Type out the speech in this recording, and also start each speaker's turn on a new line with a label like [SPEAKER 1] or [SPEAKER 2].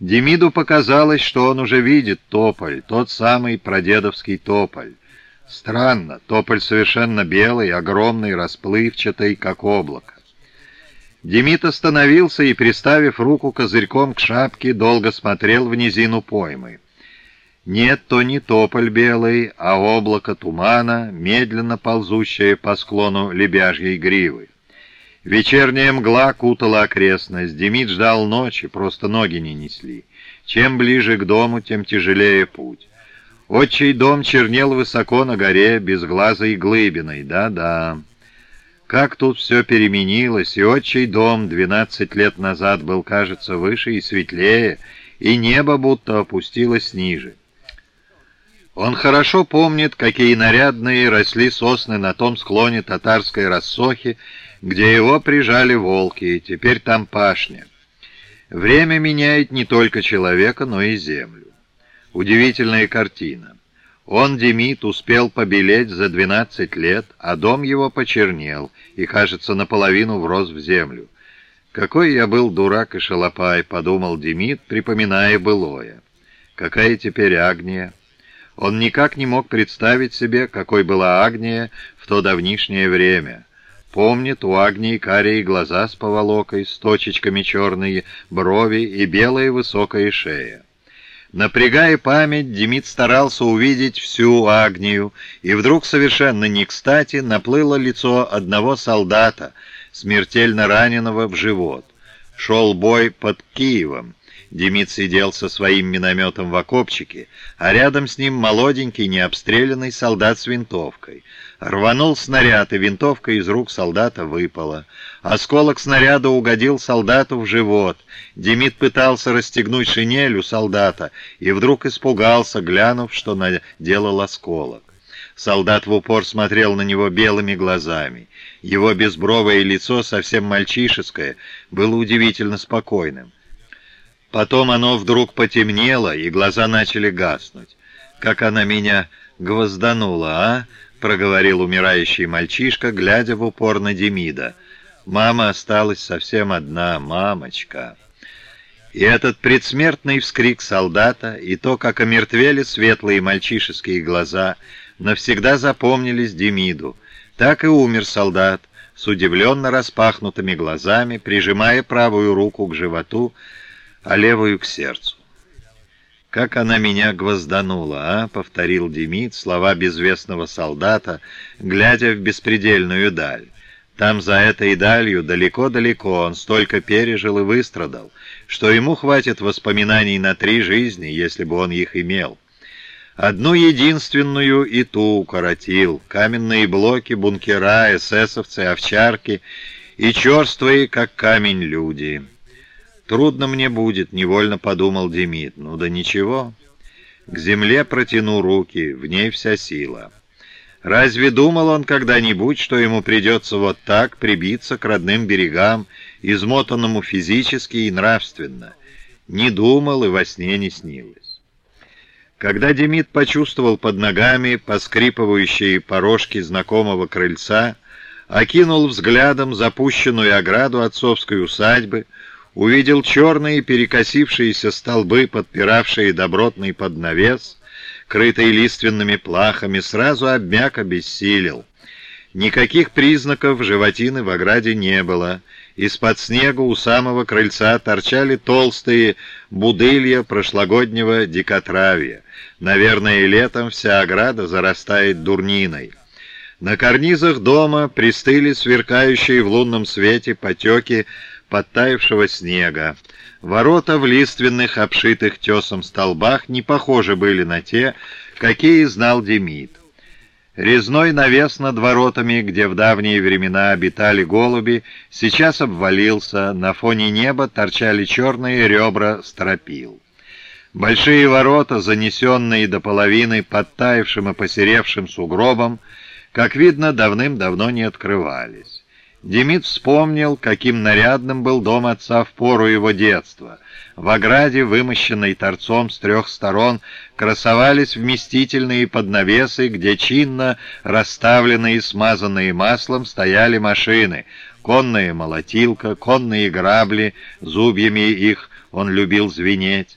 [SPEAKER 1] Демиду показалось, что он уже видит тополь, тот самый прадедовский тополь. Странно, тополь совершенно белый, огромный, расплывчатый, как облако. Демид остановился и, приставив руку козырьком к шапке, долго смотрел в низину поймы. Нет, то не тополь белый, а облако тумана, медленно ползущее по склону лебяжьей гривы. Вечерняя мгла кутала окрестность. Демид ждал ночи, просто ноги не несли. Чем ближе к дому, тем тяжелее путь. Отчий дом чернел высоко на горе, безглазой глыбиной, да-да. Как тут все переменилось, и отчий дом двенадцать лет назад был, кажется, выше и светлее, и небо будто опустилось ниже. Он хорошо помнит, какие нарядные росли сосны на том склоне татарской рассохи, где его прижали волки, и теперь там пашня. Время меняет не только человека, но и землю. Удивительная картина. Он, Демид, успел побелеть за 12 лет, а дом его почернел и, кажется, наполовину врос в землю. «Какой я был дурак и шалопай», — подумал Демид, припоминая былое. «Какая теперь Агния?» Он никак не мог представить себе, какой была Агния в то давнишнее время. Помнит, у Агнии карие глаза с поволокой, с точечками черные брови и белая высокая шея. Напрягая память, Демид старался увидеть всю Агнию, и вдруг совершенно не кстати наплыло лицо одного солдата, смертельно раненого в живот. Шел бой под Киевом. Демид сидел со своим минометом в окопчике, а рядом с ним молоденький, необстрелянный солдат с винтовкой. Рванул снаряд, и винтовка из рук солдата выпала. Осколок снаряда угодил солдату в живот. Демид пытался расстегнуть шинель у солдата, и вдруг испугался, глянув, что наделал осколок. Солдат в упор смотрел на него белыми глазами. Его безбровое лицо, совсем мальчишеское, было удивительно спокойным. Потом оно вдруг потемнело, и глаза начали гаснуть. «Как она меня гвозданула, а?» — проговорил умирающий мальчишка, глядя в упор на Демида. «Мама осталась совсем одна, мамочка». И этот предсмертный вскрик солдата, и то, как омертвели светлые мальчишеские глаза, навсегда запомнились Демиду. Так и умер солдат, с удивленно распахнутыми глазами, прижимая правую руку к животу, а левую к сердцу. «Как она меня гвозданула, а?» — повторил Демид слова безвестного солдата, глядя в беспредельную даль. Там за этой далью далеко-далеко он столько пережил и выстрадал, что ему хватит воспоминаний на три жизни, если бы он их имел. Одну единственную и ту укоротил. Каменные блоки, бункера, эсэсовцы, овчарки и черствые, как камень, люди». «Трудно мне будет», — невольно подумал Демид. «Ну да ничего. К земле протяну руки, в ней вся сила». Разве думал он когда-нибудь, что ему придется вот так прибиться к родным берегам, измотанному физически и нравственно? Не думал и во сне не снилось. Когда Демид почувствовал под ногами поскрипывающие порожки знакомого крыльца, окинул взглядом запущенную ограду отцовской усадьбы, увидел черные перекосившиеся столбы, подпиравшие добротный поднавес, крытый лиственными плахами, сразу обмяк обессилел. Никаких признаков животины в ограде не было. Из-под снега у самого крыльца торчали толстые будылья прошлогоднего дикотравья. Наверное, летом вся ограда зарастает дурниной. На карнизах дома пристыли сверкающие в лунном свете потеки подтаявшего снега. Ворота в лиственных, обшитых тесом столбах не похожи были на те, какие знал Демид. Резной навес над воротами, где в давние времена обитали голуби, сейчас обвалился, на фоне неба торчали черные ребра стропил. Большие ворота, занесенные до половины подтаявшим и посеревшим сугробом, как видно, давным-давно не открывались. Демид вспомнил, каким нарядным был дом отца в пору его детства. В ограде, вымощенной торцом с трех сторон, красовались вместительные поднавесы, где чинно расставленные и смазанные маслом стояли машины, конная молотилка, конные грабли, зубьями их Он любил звенеть.